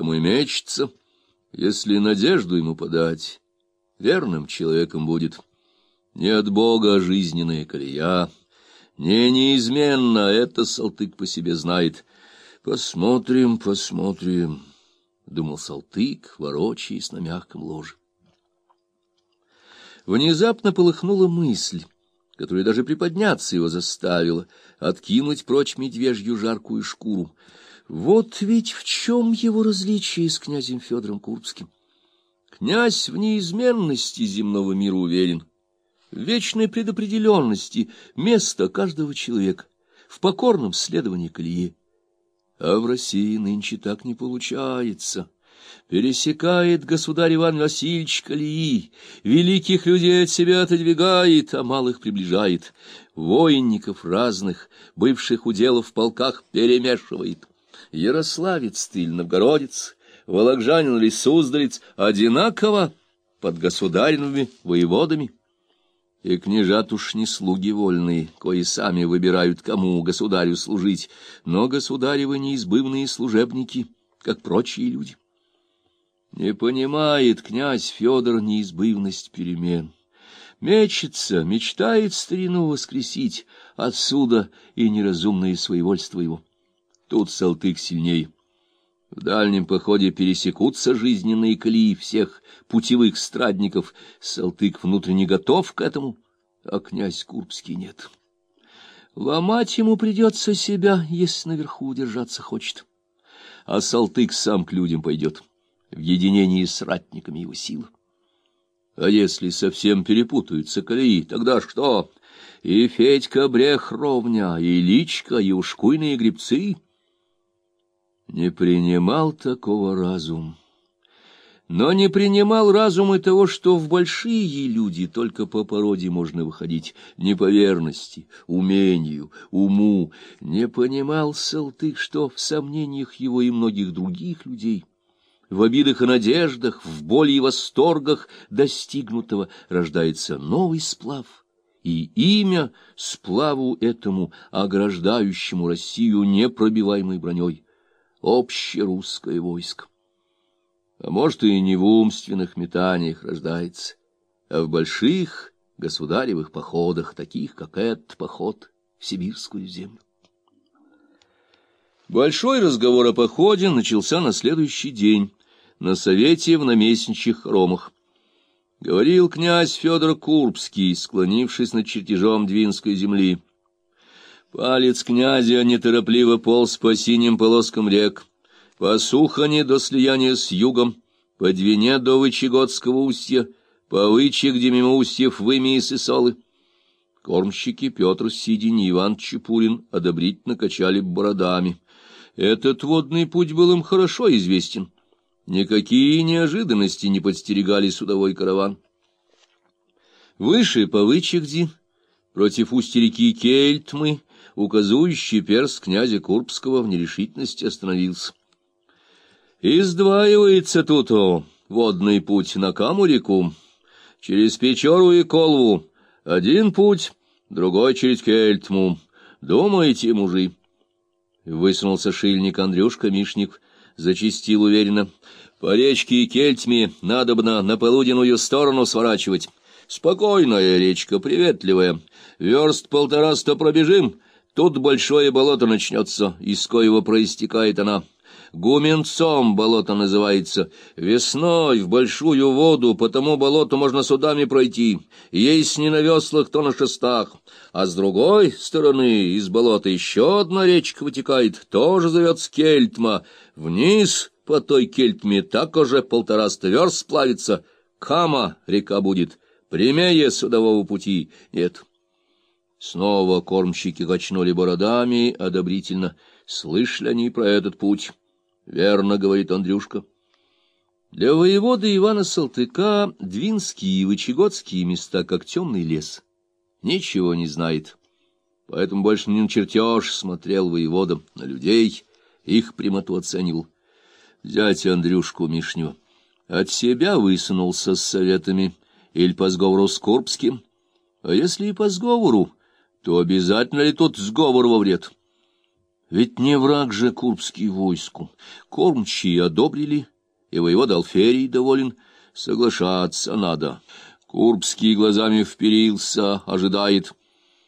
потому и мечется. Если надежду ему подать, верным человеком будет. Не от Бога жизненная колея, не неизменно, это Салтык по себе знает. Посмотрим, посмотрим, — думал Салтык, ворочаясь на мягком ложе. Внезапно полыхнула мысль, которая даже приподняться его заставила, откинуть прочь медвежью жаркую шкуру. Вот ведь в чем его различие с князем Федором Курбским. Князь в неизменности земного мира уверен, в вечной предопределенности места каждого человека, в покорном следовании колее. А в России нынче так не получается. Пересекает государь Иван Васильевич колеи, великих людей от себя отодвигает, а малых приближает, воинников разных, бывших уделов в полках, перемешивает. Ярославец ты или новгородец, Вологжанин или Суздалец одинаково под государевыми воеводами. И княжат уж не слуги вольные, кои сами выбирают, кому государю служить, но государевы неизбывные служебники, как прочие люди. Не понимает князь Федор неизбывность перемен. Мечется, мечтает старину воскресить, отсюда и неразумное своевольство его. Тут Салтык сильней. В дальнем походе пересекутся жизненные колеи всех путевых страдников. Салтык внутренне готов к этому, а князь Курбский нет. Ломать ему придется себя, если наверху удержаться хочет. А Салтык сам к людям пойдет, в единении с ратниками его силы. А если совсем перепутаются колеи, тогда что? И Федька брех ровня, и Личка, и ушкуйные гребцы — не принимал такого разум. Но не принимал разум и того, что в большие люди только по породе можно выходить, не по верности, умению, уму. Не понимал Салтык, что в сомнениях его и многих других людей, в обидах и надеждах, в боли и восторгах достигнутого рождается новый сплав — и имя сплаву этому, ограждающему Россию непробиваемой броней общерусское войско. А может, и не в умственных метаниях рождается, а в больших государевых походах, таких, как этот поход в сибирскую землю. Большой разговор о походе начался на следующий день, на совете в наместничьих ромах. Говорил князь Федор Курбский, склонившись над чертежом Двинской земли. Палец князя неторопливо полз по синим полоскам рек, по Сухане до слияния с югом, по Двине до Вычегодского устья, по Выче, где мимо устьев Выми и Сысолы. Кормщики Петр Сидин и Иван Чепурин одобрительно качали бородами. Этот водный путь был им хорошо известен. Никакие неожиданности не подстерегали судовой караван. Выше по Вычегди, против устья реки Кельтмы, указующий перс князя Курбского в нерешительности остановился. Издваивается тут о, водный путь на Каму-реку, через Печору и Колву, один путь, другой через Кельтму. Думаете, мужи? Высунулся шильник Андрюшка Мишник, зачистил уверенно. По речке Кельтме надобно на полуденную сторону сворачивать. Спокойная речка, приветливая. Верст полтораста пробежим, Тут большое болото начнется, из коего проистекает она. Гуменцом болото называется. Весной в большую воду по тому болоту можно судами пройти. Есть не на веслах, то на шестах. А с другой стороны из болота еще одна речка вытекает, тоже зовется Кельтма. Вниз по той Кельтме так уже полтораста верст сплавится. Кама река будет, прямее судового пути нет». Снова кормщики качнули бородами одобрительно. Слышали они про этот путь? Верно, говорит Андрюшка. Для воевода Ивана Салтыка двинские и вычегодские места, как темный лес. Ничего не знает. Поэтому больше не на чертеж смотрел воевода, на людей, их прямоту оценивал. Взять Андрюшку Мишню. От себя высунулся с советами или по сговору с Курбским. А если и по сговору, то обязательно ли тут сговор во вред? Ведь не враг же Курбский войску. Кормчие одобрили, и воевод Алферий доволен. Соглашаться надо. Курбский глазами вперился, ожидает —